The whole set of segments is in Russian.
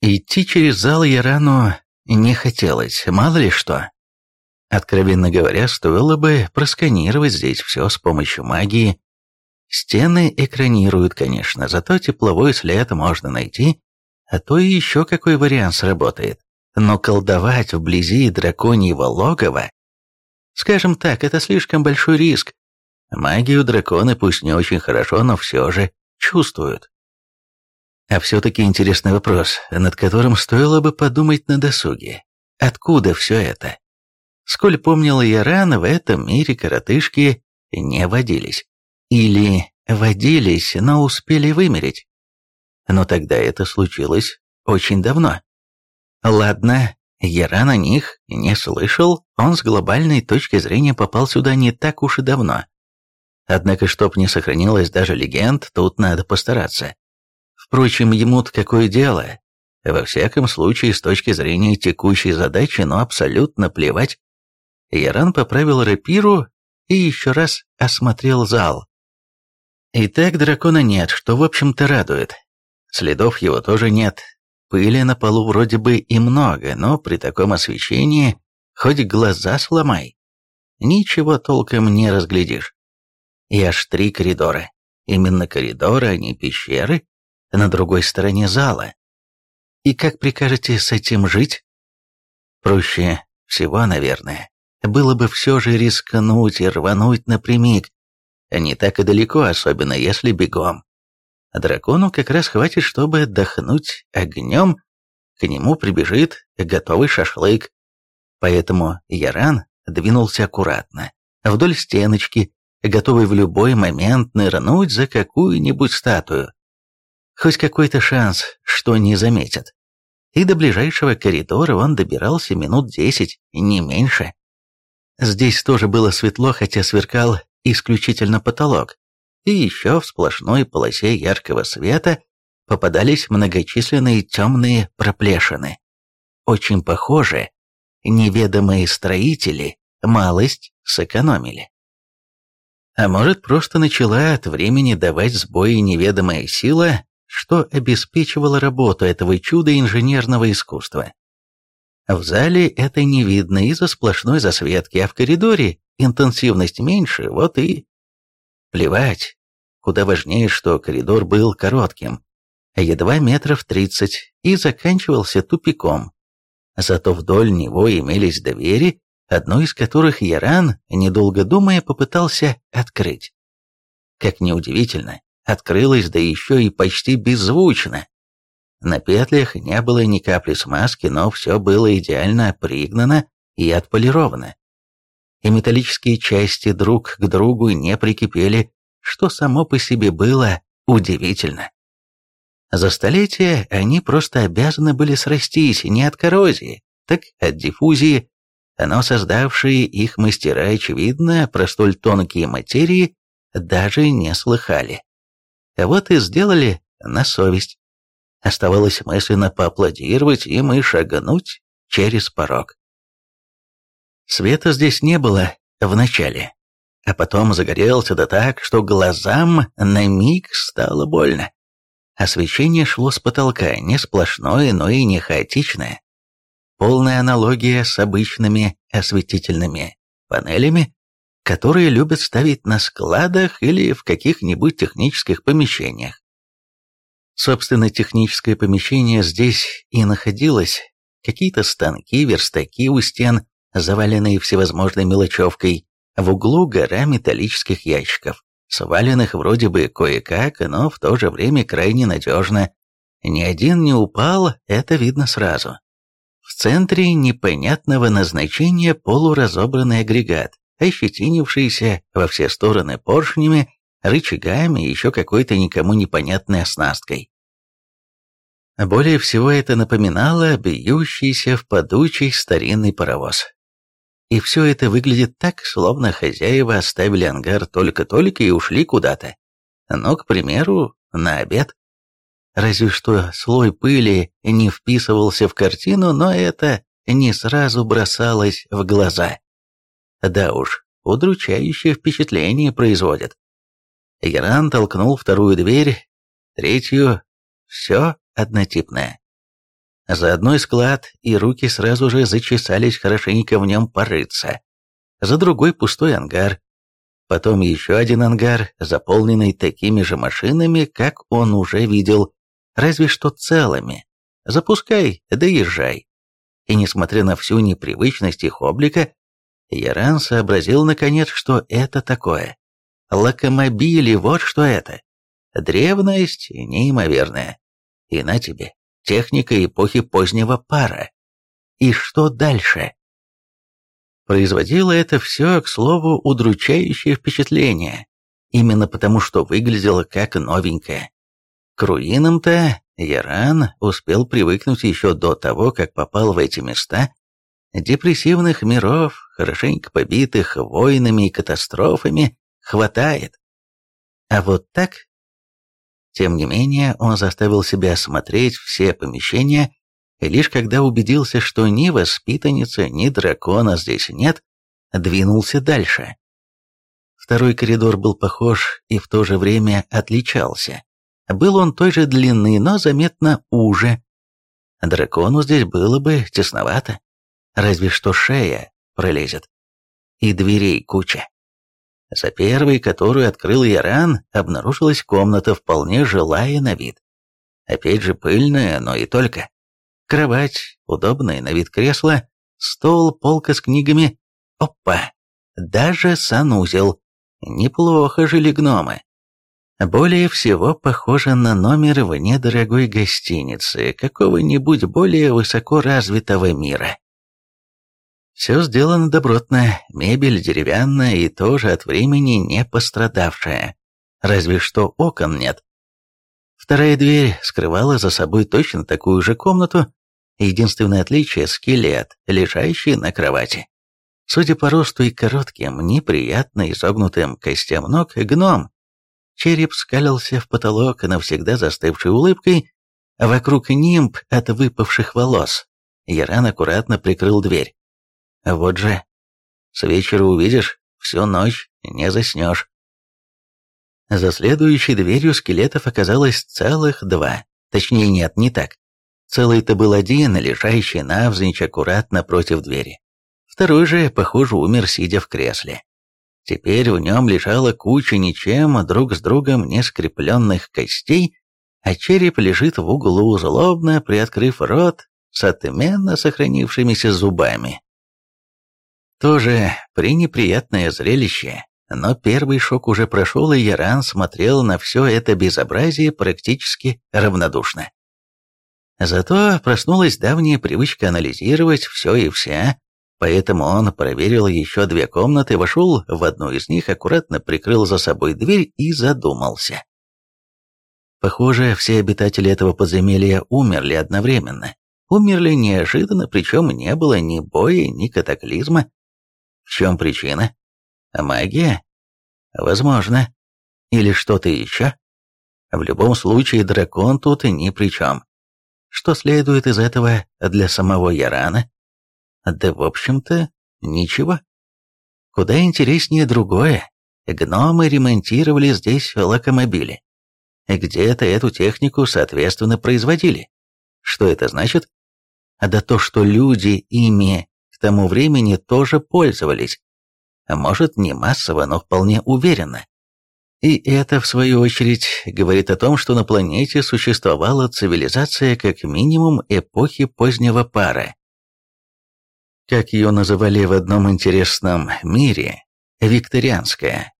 Идти через зал Ярану не хотелось, мало ли что. Откровенно говоря, стоило бы просканировать здесь все с помощью магии. Стены экранируют, конечно, зато тепловой след можно найти, а то и еще какой вариант сработает. Но колдовать вблизи драконьего логова, скажем так, это слишком большой риск. Магию драконы пусть не очень хорошо, но все же чувствуют. А все-таки интересный вопрос, над которым стоило бы подумать на досуге. Откуда все это? Сколь помнила я рано, в этом мире коротышки не водились. Или водились, но успели вымереть. Но тогда это случилось очень давно. Ладно, Яран о них не слышал, он с глобальной точки зрения попал сюда не так уж и давно. Однако, чтоб не сохранилось даже легенд, тут надо постараться. Впрочем, ему-то какое дело? Во всяком случае, с точки зрения текущей задачи, но абсолютно плевать. Яран поправил рапиру и еще раз осмотрел зал. Итак, дракона нет, что, в общем-то, радует. Следов его тоже нет. Пыли на полу вроде бы и много, но при таком освещении хоть глаза сломай. Ничего толком не разглядишь. И аж три коридора. Именно коридоры, а не пещеры, на другой стороне зала. И как прикажете с этим жить? Проще всего, наверное, было бы все же рискнуть и рвануть напрямик. Не так и далеко, особенно если бегом. Дракону как раз хватит, чтобы отдохнуть огнем, к нему прибежит готовый шашлык. Поэтому Яран двинулся аккуратно, вдоль стеночки, готовый в любой момент нырнуть за какую-нибудь статую. Хоть какой-то шанс, что не заметят. И до ближайшего коридора он добирался минут десять, не меньше. Здесь тоже было светло, хотя сверкал исключительно потолок. И еще в сплошной полосе яркого света попадались многочисленные темные проплешины. Очень похоже, неведомые строители малость сэкономили. А может, просто начала от времени давать сбои неведомая сила, что обеспечивало работу этого чуда инженерного искусства. В зале это не видно из-за сплошной засветки, а в коридоре интенсивность меньше, вот и... Плевать. Куда важнее, что коридор был коротким, едва метров тридцать, и заканчивался тупиком. Зато вдоль него имелись двери, одну из которых Яран, недолго думая, попытался открыть. Как неудивительно, открылась, да еще и почти беззвучно. На петлях не было ни капли смазки, но все было идеально пригнано и отполировано. И металлические части друг к другу не прикипели, что само по себе было удивительно. За столетия они просто обязаны были срастись не от коррозии, так от диффузии, но создавшие их мастера, очевидно, про столь тонкие материи даже не слыхали. Вот и сделали на совесть. Оставалось мысленно поаплодировать им и шагнуть через порог. Света здесь не было вначале, а потом загорелся да так, что глазам на миг стало больно. Освещение шло с потолка, не сплошное, но и не хаотичное. Полная аналогия с обычными осветительными панелями, которые любят ставить на складах или в каких-нибудь технических помещениях. Собственно, техническое помещение здесь и находилось. Какие-то станки, верстаки у стен, заваленные всевозможной мелочевкой, в углу гора металлических ящиков, сваленных вроде бы кое-как, но в то же время крайне надежно. Ни один не упал, это видно сразу. В центре непонятного назначения полуразобранный агрегат, ощетинившийся во все стороны поршнями, рычагами и еще какой-то никому непонятной оснасткой. Более всего это напоминало бьющийся в подучий старинный паровоз. И все это выглядит так, словно хозяева оставили ангар только-только и ушли куда-то. Ну, к примеру, на обед. Разве что слой пыли не вписывался в картину, но это не сразу бросалось в глаза. Да уж, удручающее впечатление производит. Геран толкнул вторую дверь, третью, все однотипное. За одной склад, и руки сразу же зачесались хорошенько в нем порыться. За другой пустой ангар. Потом еще один ангар, заполненный такими же машинами, как он уже видел, разве что целыми. Запускай, доезжай. И несмотря на всю непривычность их облика, Яран сообразил наконец, что это такое. Локомобили, вот что это. Древность неимоверная. И на тебе, техника эпохи позднего пара. И что дальше? Производило это все, к слову, удручающее впечатление. Именно потому, что выглядело как новенькое. К руинам-то Яран успел привыкнуть еще до того, как попал в эти места, депрессивных миров, хорошенько побитых войнами и катастрофами, хватает. А вот так... Тем не менее, он заставил себя осмотреть все помещения, и лишь когда убедился, что ни воспитанницы, ни дракона здесь нет, двинулся дальше. Второй коридор был похож и в то же время отличался. Был он той же длины, но заметно уже. Дракону здесь было бы тесновато. Разве что шея пролезет. И дверей куча. За первой, которую открыл Яран, обнаружилась комната, вполне жилая на вид. Опять же пыльная, но и только. Кровать, удобное на вид кресло, стол, полка с книгами. Опа! Даже санузел. Неплохо жили гномы. Более всего похоже на номер в недорогой гостинице какого-нибудь более высоко развитого мира. Все сделано добротно, мебель деревянная и тоже от времени не пострадавшая. Разве что окон нет. Вторая дверь скрывала за собой точно такую же комнату, единственное отличие – скелет, лежащий на кровати. Судя по росту и коротким, неприятно изогнутым костям ног, гном Череп скалился в потолок навсегда застывшей улыбкой, а вокруг нимб от выпавших волос. Яран аккуратно прикрыл дверь. Вот же, с вечера увидишь, всю ночь не заснешь. За следующей дверью скелетов оказалось целых два. Точнее, нет, не так. Целый-то был один, лежащий навзничь аккуратно против двери. Второй же, похоже, умер, сидя в кресле. Теперь в нем лежала куча ничем друг с другом не скрепленных костей, а череп лежит в углу, злобно приоткрыв рот с отменно сохранившимися зубами. Тоже пренеприятное зрелище, но первый шок уже прошел, и Яран смотрел на все это безобразие практически равнодушно. Зато проснулась давняя привычка анализировать все и вся, Поэтому он проверил еще две комнаты, вошел в одну из них, аккуратно прикрыл за собой дверь и задумался. Похоже, все обитатели этого подземелья умерли одновременно. Умерли неожиданно, причем не было ни боя, ни катаклизма. В чем причина? Магия? Возможно. Или что-то еще? В любом случае, дракон тут ни при чем. Что следует из этого для самого Ярана? Да, в общем-то, ничего. Куда интереснее другое. Гномы ремонтировали здесь локомобили. Где-то эту технику, соответственно, производили. Что это значит? Да то, что люди ими к тому времени тоже пользовались. Может, не массово, но вполне уверенно. И это, в свою очередь, говорит о том, что на планете существовала цивилизация как минимум эпохи позднего пара, как ее называли в одном интересном мире, викторианская.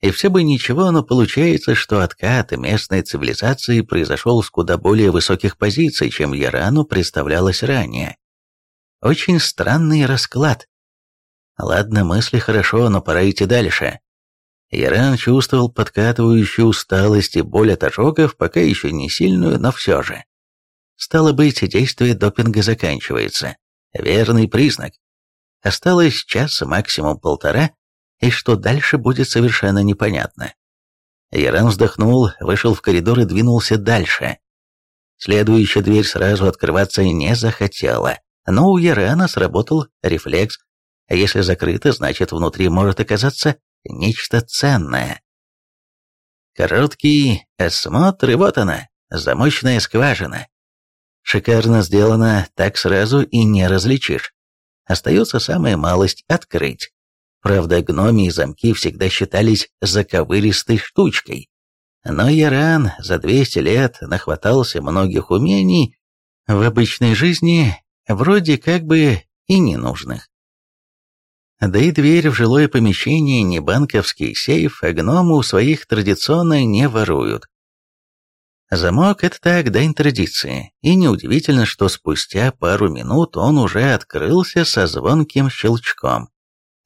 И все бы ничего, но получается, что откат местной цивилизации произошел с куда более высоких позиций, чем Ярану представлялось ранее. Очень странный расклад. Ладно, мысли хорошо, но пора идти дальше. Яран чувствовал подкатывающую усталость и боль от ожогов, пока еще не сильную, но все же. Стало быть, действие допинга заканчивается. Верный признак. Осталось час, максимум полтора, и что дальше будет совершенно непонятно. Яран вздохнул, вышел в коридор и двинулся дальше. Следующая дверь сразу открываться не захотела, но у Ярана сработал рефлекс. А если закрыто, значит внутри может оказаться нечто ценное. Короткий осмотр, и вот она, замочная скважина. Шикарно сделано, так сразу и не различишь. Остается самая малость — открыть. Правда, гномии замки всегда считались заковыристой штучкой. Но Яран за 200 лет нахватался многих умений в обычной жизни, вроде как бы и ненужных. Да и дверь в жилое помещение не банковский сейф, а гномы у своих традиционно не воруют. Замок — это так, дань традиции, и неудивительно, что спустя пару минут он уже открылся со звонким щелчком.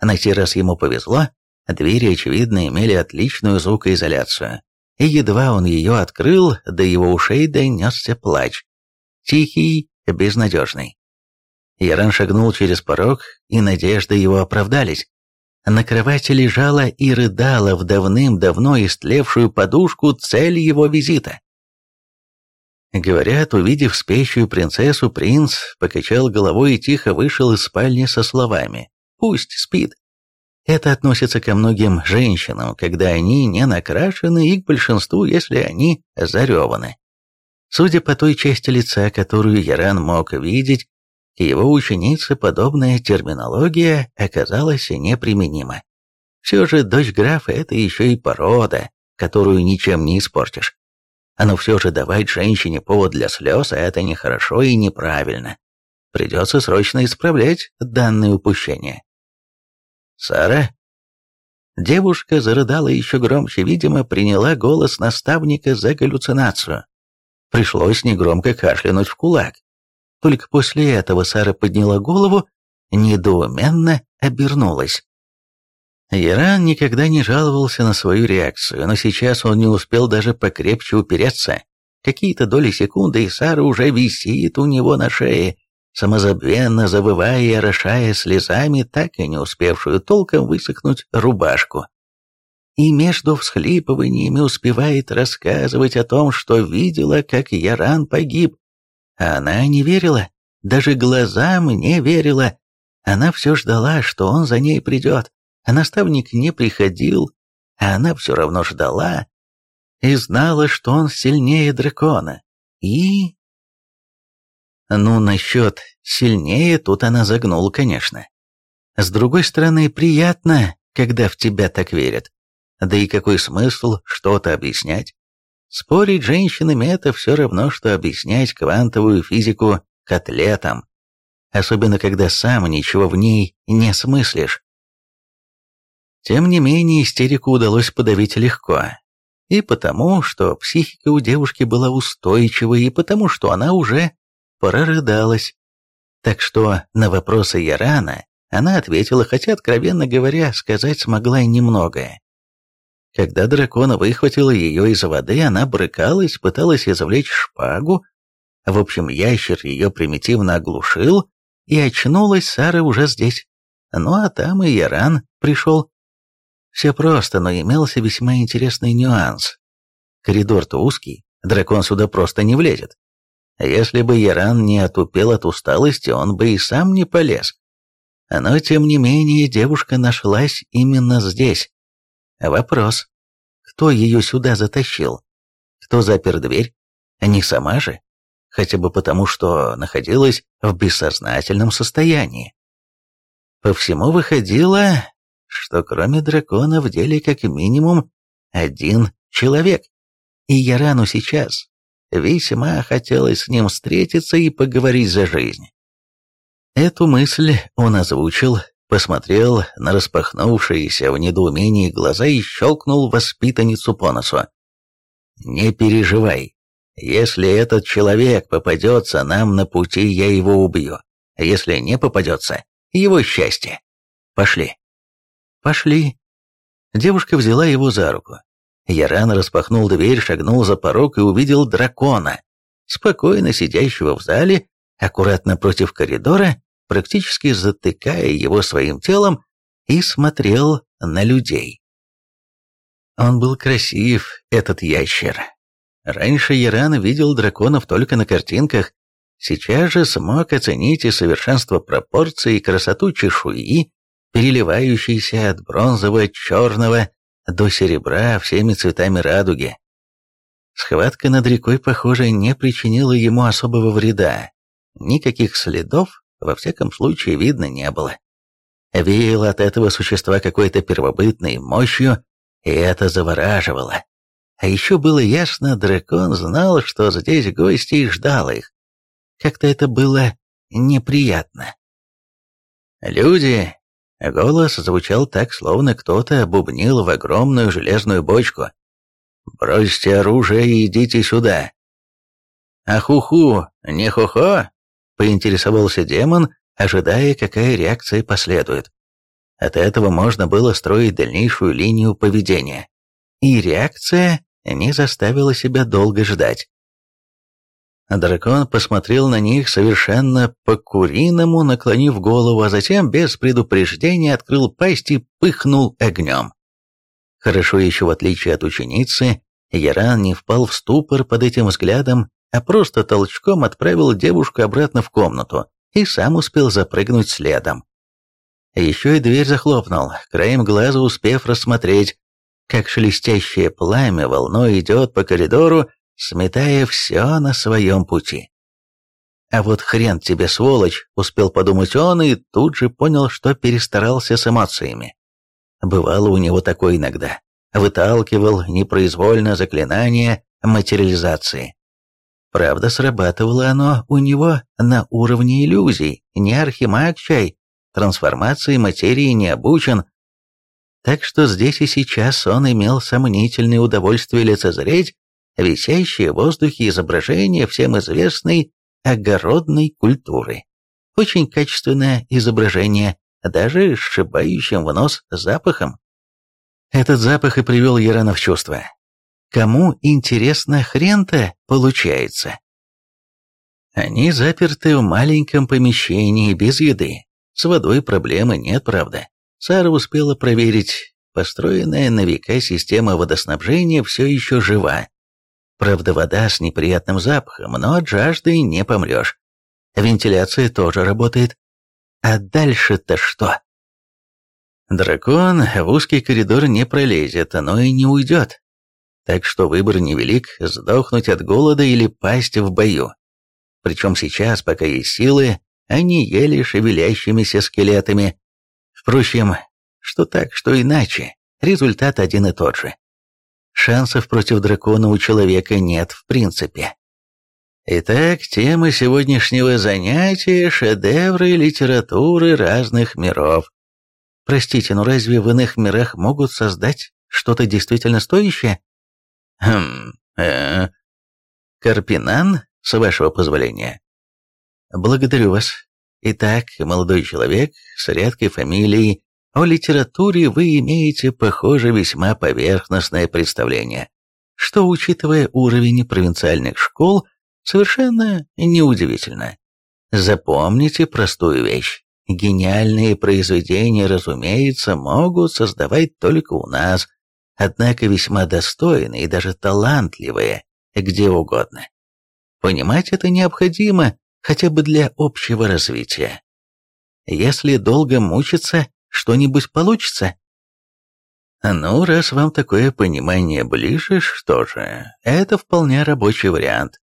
На сей раз ему повезло, двери, очевидно, имели отличную звукоизоляцию, и едва он ее открыл, до его ушей донесся плач. Тихий, безнадежный. Яран шагнул через порог, и надежды его оправдались. На кровати лежала и рыдала в давным-давно истлевшую подушку цель его визита. Говорят, увидев спящую принцессу, принц покачал головой и тихо вышел из спальни со словами «Пусть спит». Это относится ко многим женщинам, когда они не накрашены, и к большинству, если они зареваны. Судя по той части лица, которую Яран мог видеть, к его ученице подобная терминология оказалась неприменима. Все же дочь графа – это еще и порода, которую ничем не испортишь. Но все же давать женщине повод для слез – это нехорошо и неправильно. Придется срочно исправлять данное упущение. «Сара?» Девушка зарыдала еще громче, видимо, приняла голос наставника за галлюцинацию. Пришлось негромко кашлянуть в кулак. Только после этого Сара подняла голову, недоуменно обернулась. Яран никогда не жаловался на свою реакцию, но сейчас он не успел даже покрепче упереться. Какие-то доли секунды, и Сара уже висит у него на шее, самозабвенно завывая и орошая слезами, так и не успевшую толком высохнуть рубашку. И между всхлипываниями успевает рассказывать о том, что видела, как Яран погиб. Она не верила, даже глазам не верила. Она все ждала, что он за ней придет, а наставник не приходил, а она все равно ждала и знала, что он сильнее дракона. И ну, насчет сильнее тут она загнула, конечно. С другой стороны, приятно, когда в тебя так верят. Да и какой смысл что-то объяснять? Спорить женщинами – это все равно, что объяснять квантовую физику котлетам. Особенно, когда сам ничего в ней не смыслишь. Тем не менее, истерику удалось подавить легко. И потому, что психика у девушки была устойчивой, и потому, что она уже прорыдалась. Так что на вопросы Ярана она ответила, хотя, откровенно говоря, сказать смогла немногое. Когда дракона выхватила ее из воды, она брыкалась, пыталась извлечь шпагу. В общем, ящер ее примитивно оглушил, и очнулась Сара уже здесь. Ну а там и Яран пришел. Все просто, но имелся весьма интересный нюанс. Коридор-то узкий, дракон сюда просто не влезет. Если бы Яран не отупел от усталости, он бы и сам не полез. Но, тем не менее, девушка нашлась именно здесь. Вопрос. Кто ее сюда затащил? Кто запер дверь? Не сама же? Хотя бы потому, что находилась в бессознательном состоянии. По всему выходило, что кроме дракона в деле как минимум один человек. И Ярану сейчас Весьма хотелось с ним встретиться и поговорить за жизнь. Эту мысль он озвучил, посмотрел на распахнувшиеся в недоумении глаза и щелкнул воспитанницу по носу. «Не переживай. Если этот человек попадется нам на пути, я его убью. Если не попадется, его счастье. Пошли». «Пошли». Девушка взяла его за руку. Яран распахнул дверь, шагнул за порог и увидел дракона, спокойно сидящего в зале, аккуратно против коридора, практически затыкая его своим телом, и смотрел на людей. Он был красив, этот ящер. Раньше Яран видел драконов только на картинках, сейчас же смог оценить и совершенство пропорций, и красоту чешуи, переливающейся от бронзового черного до серебра всеми цветами радуги. Схватка над рекой, похоже, не причинила ему особого вреда. Никаких следов, во всяком случае, видно не было. Веяло от этого существа какой-то первобытной мощью, и это завораживало. А еще было ясно, дракон знал, что здесь гости и ждал их. Как-то это было неприятно. «Люди!» Голос звучал так, словно кто-то бубнил в огромную железную бочку. «Бросьте оружие и идите сюда!» «Ахуху, не хо-хо?» — поинтересовался демон, ожидая, какая реакция последует. От этого можно было строить дальнейшую линию поведения. И реакция не заставила себя долго ждать. Дракон посмотрел на них совершенно по-куриному, наклонив голову, а затем без предупреждения открыл пасть и пыхнул огнем. Хорошо еще в отличие от ученицы, Яран не впал в ступор под этим взглядом, а просто толчком отправил девушку обратно в комнату и сам успел запрыгнуть следом. Еще и дверь захлопнул, краем глаза успев рассмотреть, как шелестящее пламя волной идет по коридору, сметая все на своем пути. А вот хрен тебе, сволочь, успел подумать он и тут же понял, что перестарался с эмоциями. Бывало у него такое иногда. Выталкивал непроизвольно заклинание материализации. Правда, срабатывало оно у него на уровне иллюзий, не архимаг чай, трансформации материи не обучен. Так что здесь и сейчас он имел сомнительное удовольствие лицезреть висящее в воздухе изображение всем известной огородной культуры. Очень качественное изображение, даже сшибающим в нос запахом. Этот запах и привел Ярана в чувство. Кому, интересно, хрен-то получается? Они заперты в маленьком помещении без еды. С водой проблемы нет, правда. Сара успела проверить, построенная на века система водоснабжения все еще жива. Правда, вода с неприятным запахом, но от жажды не помрешь. Вентиляция тоже работает. А дальше-то что? Дракон в узкий коридор не пролезет, но и не уйдет. Так что выбор невелик – сдохнуть от голода или пасть в бою. Причем сейчас, пока есть силы, они ели шевелящимися скелетами. Впрочем, что так, что иначе, результат один и тот же. Шансов против дракона у человека нет в принципе. Итак, тема сегодняшнего занятия – шедевры литературы разных миров. Простите, но разве в иных мирах могут создать что-то действительно стоящее? Хм, э, Карпинан, с вашего позволения. Благодарю вас. Итак, молодой человек с редкой фамилией о литературе вы имеете, похоже, весьма поверхностное представление, что, учитывая уровень провинциальных школ, совершенно неудивительно. Запомните простую вещь. Гениальные произведения, разумеется, могут создавать только у нас, однако весьма достойные и даже талантливые где угодно. Понимать это необходимо хотя бы для общего развития. Если долго мучиться, что-нибудь получится? Ну, раз вам такое понимание ближе, что же, это вполне рабочий вариант.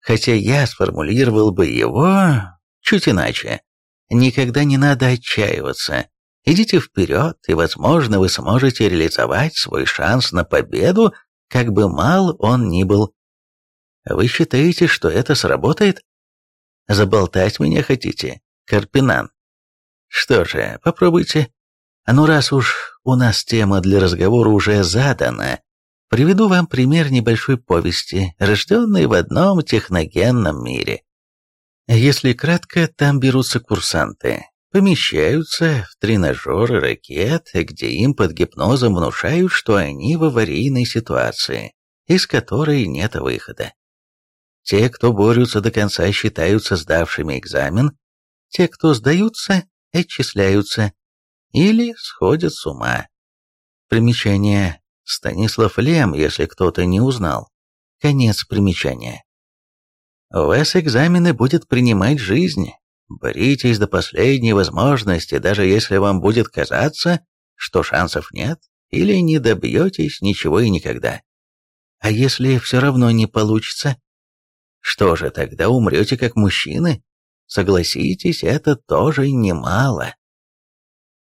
Хотя я сформулировал бы его чуть иначе. Никогда не надо отчаиваться. Идите вперед, и, возможно, вы сможете реализовать свой шанс на победу, как бы мал он ни был. Вы считаете, что это сработает? Заболтать меня хотите, Карпинан? Что же, попробуйте. А ну раз уж у нас тема для разговора уже задана, приведу вам пример небольшой повести, рожденной в одном техногенном мире. Если кратко, там берутся курсанты, помещаются в тренажеры ракет, где им под гипнозом внушают, что они в аварийной ситуации, из которой нет выхода. Те, кто борются до конца, считаются сдавшими экзамен, те, кто сдаются, отчисляются или сходят с ума. Примечание. Станислав Лем, если кто-то не узнал. Конец примечания. У вас экзамены будет принимать жизнь. Боритесь до последней возможности, даже если вам будет казаться, что шансов нет, или не добьетесь ничего и никогда. А если все равно не получится? Что же, тогда умрете как мужчины? Согласитесь, это тоже немало.